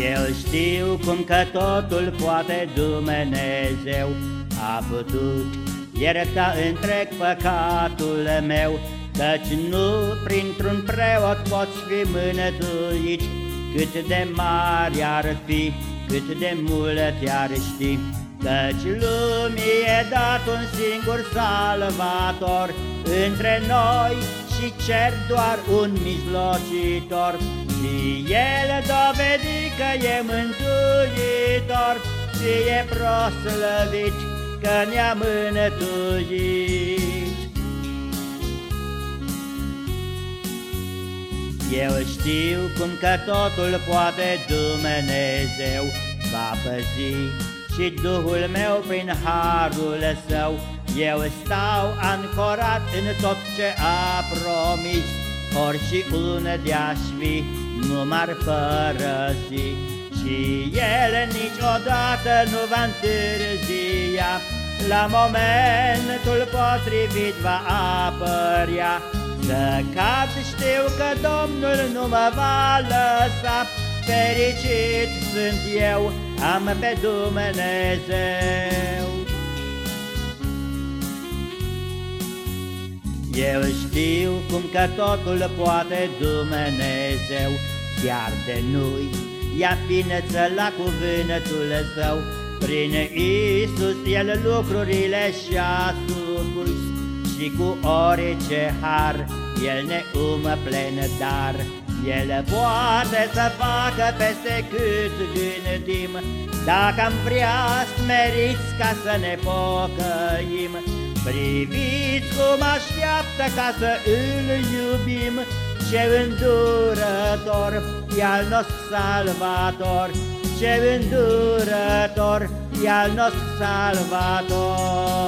Eu știu cum că totul poate Dumnezeu. A putut ierta întreg păcatul meu Căci nu printr-un preot poți fi mânătuit Cât de mari ar fi, cât de mult ar ști Căci lumii e dat un singur salvator Între noi și cer doar un mijlocitor. Și el dovedi că e mântuitor Și e proslăvit că ne-a mânătuit Eu știu cum că totul poate Dumnezeu va păzi Și Duhul meu prin harul său. Eu stau ancorat în tot ce a promis Ori și unde de-aș fi nu m-ar părăsi Și El niciodată nu va întârzia La momentul potrivit va apărea. Să cad știu că Domnul nu mă va lăsa. Fericit sunt eu, am pe Dumnezeu Eu știu cum că totul poate Dumnezeu Chiar de nu-i ia fineță la cuvântul său Prin Isus El lucrurile și-a supus și cu orice har El ne umă plen dar. El poate să facă peste cât gândim Dacă am vrea smeriți ca să ne pocăim Priviți cum așteaptă ca să îl iubim. Ce îndurător e al nostru salvator. Ce îndurător e al nostru salvator